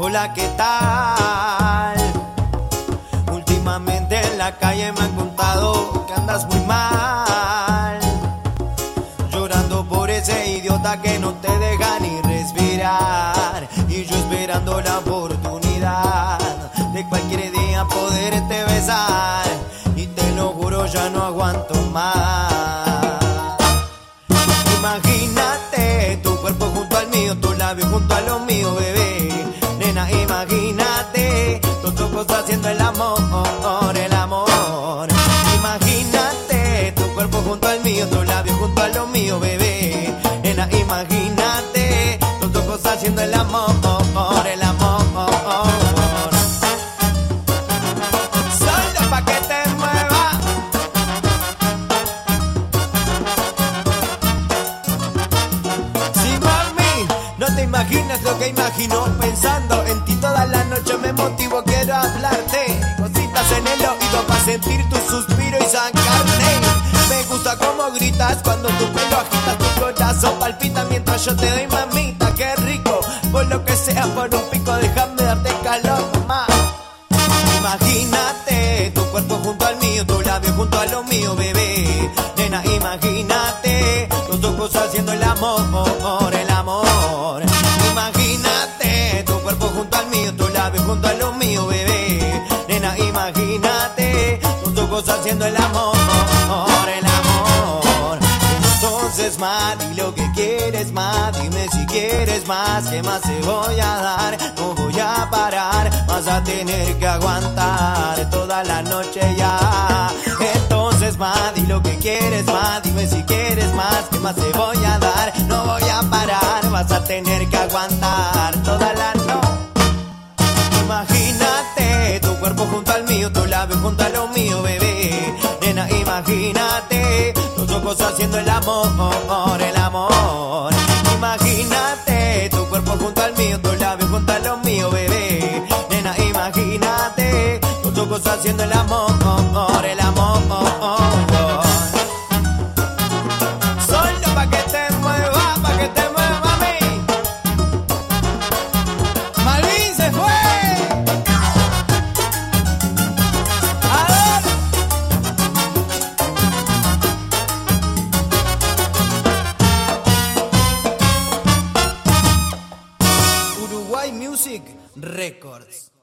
Hola, ¿qué tal? Últimamente en la calle me han contado que andas muy mal. Llorando por ese idiota que no te deja ni respirar. Y yo esperando la oportunidad de cualquier día poderte besar. Y te lo juro, ya no aguanto más. Imagínate tu cuerpo junto al mío, tu labio junto a lo mío, bebé. Imagínate tus ojos haciendo el amor, el amor. Imagínate tu cuerpo junto al mío, tu labio junto a lo mío, bebé. Nena, imagínate tus ojos haciendo el amor, el amor. Solo pa' que te mueva. Sí, mami, no te imaginas lo que imagino Pensando en ti motivo, quiero hablarte Cositas en el oído para sentir tu suspiro y sacarte Me gusta cómo gritas cuando tu pelo agitas Tu corazón palpita mientras yo te doy mamita Qué rico, por lo que sea, por un pico Déjame darte calor, mamá Imagínate tu cuerpo junto al mío, tu labio junto a lo mío, bebé. Nena, imagínate los ojos haciendo el amor. Junto a lo mío, bebé. Nena, imagínate los ojos haciendo el amor, el amor. Entonces, ma, di lo que quieres, ma, dime si quieres más, ¿qué más te voy a dar? No voy a parar, vas a tener que aguantar toda la noche ya. Entonces, ma, di lo que quieres, ma, dime si quieres más, ¿qué más te voy a dar? No voy a parar, vas a tener que aguantar toda cuerpo junto al mío, tu labio junto a lo mío, bebé. Nena, imagínate tus ojos haciendo el amor, el amor. Imagínate tu cuerpo junto al mío, tu labio junto a lo mío, bebé. Nena, imagínate tus ojos haciendo el amor. Uruguay Music Records.